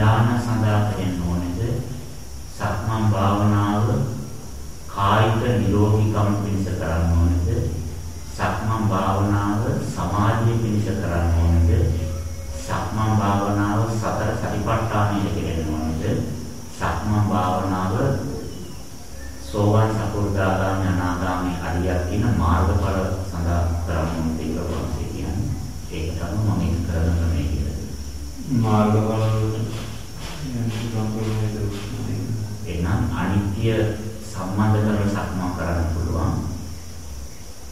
ධ්‍යාන සඳහා කරන්න ඕනේද? සක්මන් භාවනාව කායික නිරෝගීකම පිණිස කරන්න ඕනේද? සක්මන් භාවනාව සමාධිය පිණිස කරන්න ඕනේද? සක්මන් භාවනාව සතර සතිපට්ඨානයට කෙරෙන්න ඕනේද? සක්මන් භාවනාව සෝවාන් සකෘදාගාමී අනාගාමී අරියක් කියන මාර්ගඵල සඳහා කරන්න ඕන කියලා කියන්නේ. ඒක තමයි මම ඒක කරන ක්‍රමය කියලා. මාර්ගඵල එහෙනම් අනිත්‍ය සම්බන්ධ කරලා සක්මන් කරන්න පුළුවන්.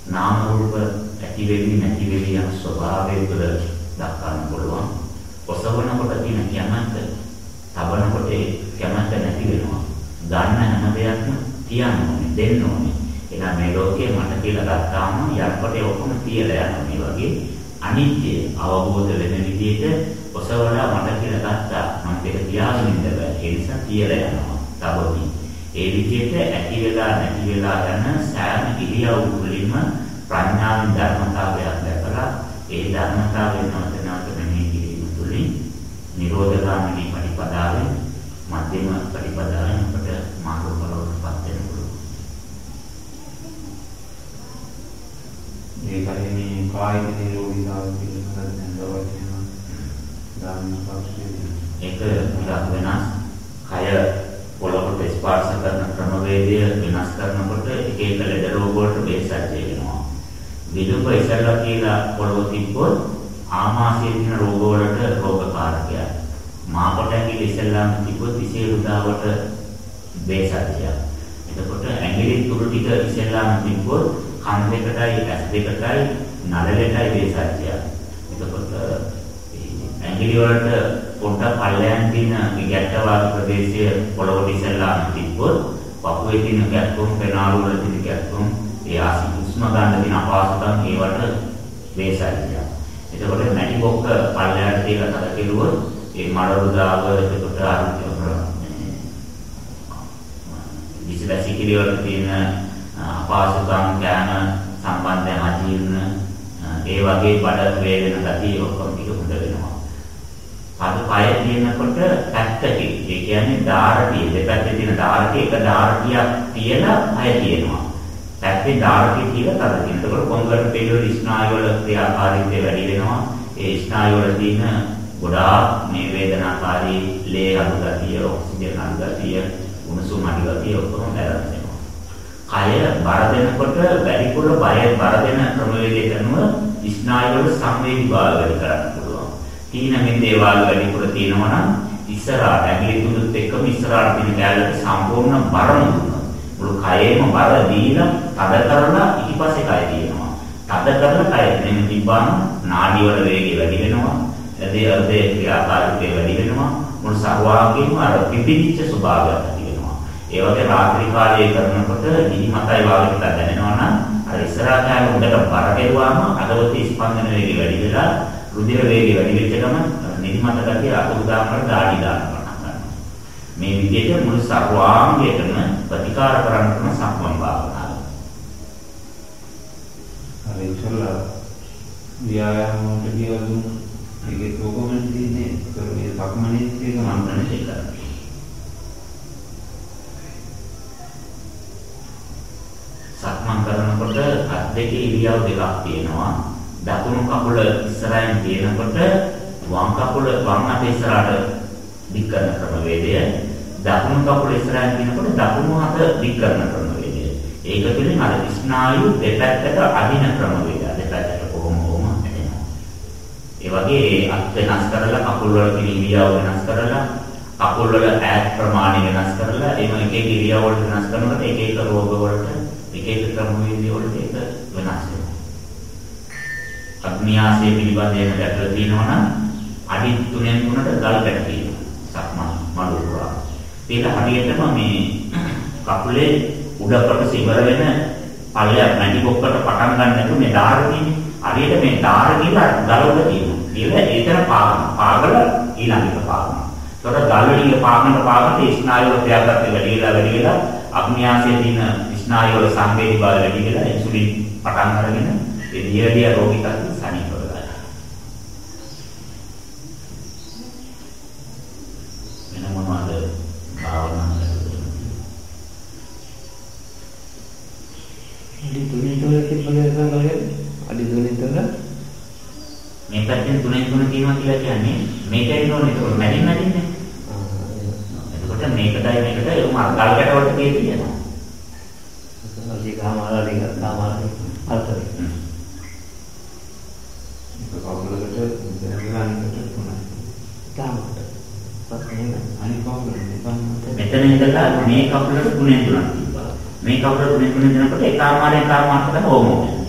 නාම රූප ඇති වෙවි නැති වෙවි යන ස්වභාවය තුළ දක්වන්න පුළුවන්. ඔසවනකොට තියෙන කැමැත්ත, තබනකොට කැමැත්ත නැති වෙනවා. ගන්න හැම දෙයක්ම තියන්න ඕනේ, දෙන්න ඕනේ. එහෙනම් මේ ලෝකේ මට කියලා ගත්තාම යක්කොට ඔක්කොම තියලා යනවා මේ වගේ අනිත්‍ය අවබෝධ වෙන විදිහට ඔසවලා මට කියලා ගත්තා. මම ඒක තියාගෙන ඉන්න බෑ. ඒ නිසා තියලා යනවා. තවදී. ඒ විදිහට ඇති වෙලා නැති වෙලා යන සෑම ඉරියව් වලින්ම ප්‍රඥාවෙන් ධර්මතාවයක් දැකලා ඒ ධර්මතාවයෙන් නැවත නැවත මෙහි කිරීම තුළින් නිරෝධගාමිනී පරිපදාවෙන් මධ්‍යම පරිපදාවෙන් අපට මාර්ගඵලවලටපත් වෙන්න පුළුවන්. ඒකයි මේ කායික නිරෝගීතාවය පිළිබඳව දැන් දවස් ගාමී පක්ෂයේ ඒක ටිකක් වෙනස්. කය පොළොවට ස්පර්ශ කරන ක්‍රමවේදය වෙනස් කරනකොට එක එක ලෙඩ රෝග වලට බේසජ්ජය වෙනවා. විදුප ඉස්සරලා කියලා පොළොව තිබ්බොත් ආමාශයේ තියෙන රෝග වලට රෝගකාරකයක්. මාපට ඇඟිලි ඉස්සරලාම තිබ්බොත් විශේෂුදාවට බේසජ්ජය. එතකොට ඇඟිලි තුරු ටික ඉස්සරලාම තිබ්බොත් කන් දෙකටයි ඇස් දෙකටයි නළලටයි බේසජ්ජය. එතකොට ඇඟිලි වලට පොඩ්ඩක් පල්ලයන් තියෙන ගැට්ට වාගේ ප්‍රදේශයේ පොළොවට ඉස්සරලාම තිබ්බොත් පපුවේ තියෙන ගැටුම් පෙනාලු වල තියෙන ගැටුම් ඒ ආසි උස්ම ගන්න තියෙන අපහසුතාව ඒවට වේසල්ලිය. එතකොට මැටි බොක්ක පල්ලයට තියලා තද කෙරුවොත් ඒ මඩ රුදාව එතකොට අර විශේෂ කිරියවල තියෙන අපහසුතාව කෑම සම්බන්ධයෙන් අජීර්ණ ඒ වගේ බඩ වේදන ගතිය ඔක්කොම ටික හොඳ වෙනවා. අද පය තියෙනකොට පැත්තකින් ඒ කියන්නේ ධාරතිය දෙපැත්තේ තියෙන ධාරතිය එක ධාරතියක් තියලා පය තියෙනවා. පැත්තේ ධාරතිය කියලා තද තියෙනවා. ඒකවල කොංගරට පිළිවෙල ස්නායු වල ක්‍රියාකාරීත්වය වැඩි වෙනවා. ඒ ස්නායු වල තියෙන ගොඩාක් මේ වේදනාකාරී ලේ අඩු ගතිය, ඔක්සිජන් අඩු ගතිය, උණුසුම් අඩු ගතිය ඔක්කොම දැනෙනවා. කය බර දෙනකොට වැඩිපුර බය බර දෙන ක්‍රමවේදය කරනව ස්නායු වල සංවේදී භාව වැඩි කරන්න පුළුවන්. තීන මිද්දේ වාල් වැඩිපුර තියෙනවා නම් ඉස්සරහට ඇඟිලි තුනත් එක්කම ඉස්සරහට තියෙන කැලලට සම්පූර්ණ බරම දුන්නා. මුළු කයෙම බර දීලා තද කරලා ඊට පස්සේ කය දිනනවා. තද කරලා කය දෙන්න තිබ්බම නාඩි වල වේගය වැඩි වෙනවා. එදේ අර්ධේ ක්‍රියාකාරීත්වය වැඩි වෙනවා. මුළු සර්වාංගෙම අර පිපිදිච්ච ස්වභාවයක් ඇති වෙනවා. ඒ වගේ රාත්‍රී කාලයේ කරනකොට නිදිමතයි වාගේ ටිකක් දැනෙනවා නම් අර ඉස්සරහා කෑම හොඳට බර කෙරුවාම අදවතී ස්පන්දන වේගය වැඩි වෙලා රුධිර වේගය වැඩි වෙච්ච ගමන් නිදිමත ගතිය අකුරු දානකට දාඩි දාන්න පටන් ගන්නවා. මේ විදිහට මුළු සර්වාංගයටම ප්‍රතිකාර කරන්න කරන සම්මන් භාවනාව. අර ඉස්සල්ලා ව්‍යායාම වලට කියලා දුන්න ඒකේ කොහොමද තියෙන්නේ? ඒක මේ සක්මනේ ඒක මන්ත්‍රණය කරනවා. සක්මන් කරනකොට අත් දෙකේ ඉරියව් දෙකක් තියෙනවා. දකුණු කකුල ඉස්සරහින් තියෙනකොට වම් කකුල වම් අත ඉස්සරහට දික් කරන ක්‍රමවේදය දකුණු කකුල ඉස්සරහින් තියෙනකොට දකුණු අත දික් කරන ක්‍රමවේදය. ඒක තුළින් අර ස්නායු දෙපැත්තට අදින ක්‍රමවේදය. දෙපැත්තට කොහොම කොහොම ඇදෙනවා. ඒ වගේ අත් වෙනස් කරලා කකුල් වල තියෙන ඉරියව් වෙනස් කරලා කකුල් වල ඈත් ප්‍රමාණය වෙනස් කරලා එම එක එක ඉරියව් වලට වෙනස් කරනකොට එක එක රෝග වලට එක එක ක්‍රමවේදය වලට ඒක වෙනස් වෙනවා. අග්නියාසය පිළිබඳ එහෙම දැකලා තියෙනවා නම් අඩි 3න් 3ට ගල් කැට තියෙනවා. සක්මන් මඩු පුරා. ඒක හරියටම මේ කකුලේ උඩ කොටස ඉවර වෙන පල්ලයක් නැටි කොක්කට පටන් ගන්න නැතුව මේ ධාර තියෙන්නේ. හරියට මේ ධාර කියලා ගල උඩ තියෙනවා. කියලා ඒතර පාගන. පාගල ඊළඟට පාගන. ඒතර ගල් වලින් පාගන පාගන ඒ ස්නායු වල ත්‍යාගත් වැඩි වෙලා වැඩි වෙලා අග්නියාසයේ තියෙන ස්නායු වල සංවේදී බව වැඩි වෙලා ඉන්සුලින් පටන් අරගෙන ඒ දියදිය රෝගී තත්ත්ව සනීප වෙලා. අඩි 3 3 මේ පැත්තෙන් තුනෙන් තුන තියෙනවා කියලා කියන්නේ මේකයි නෝනේ ඒක මැදින් මැදින්නේ. එතකොට මේකටයි මේකට උම අල්ගල්කට වලට තියෙනවා. අලි කාමාලා ලික කාමාලා අල්තරේ. ඒක කවුරුලකට දැනගන්නකට තුනයි. කාමකට. පස්සේ අනිත් කවුරුද නිකන් මෙතන ඉඳලා මේ කකුලට තුනෙන් තුනක්. මේ කකුලට තුනෙන් තුනෙන් දෙනකොට එක ආමාරයෙන් කාමාර්ථ තමයි ඕම වෙන්නේ.